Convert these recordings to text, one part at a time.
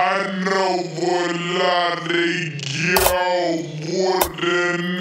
I know what I go, wouldn't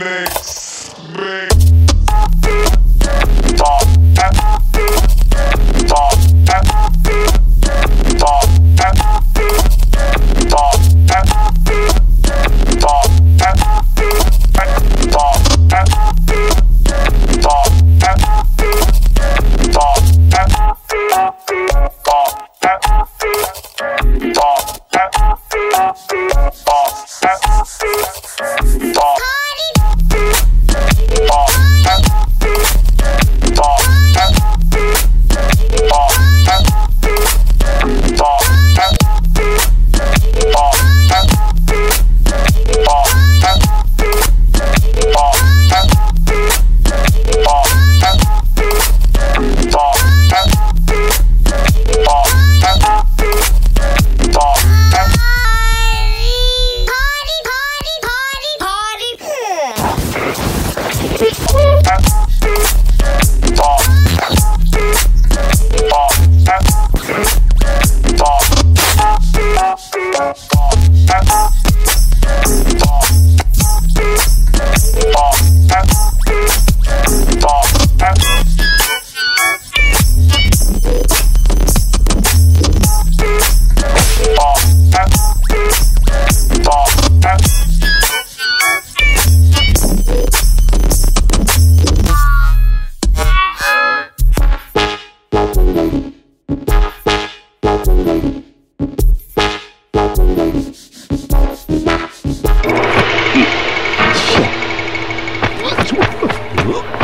Whoop.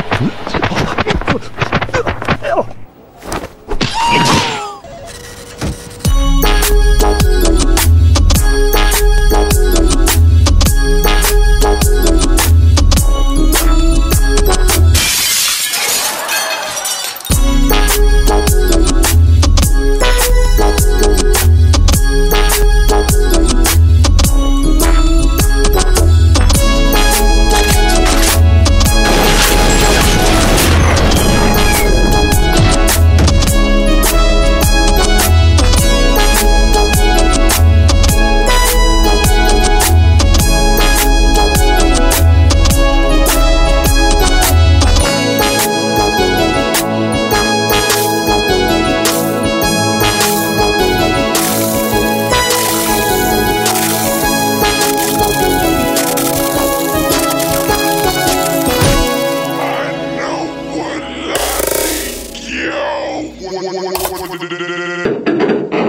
フフフフフフ。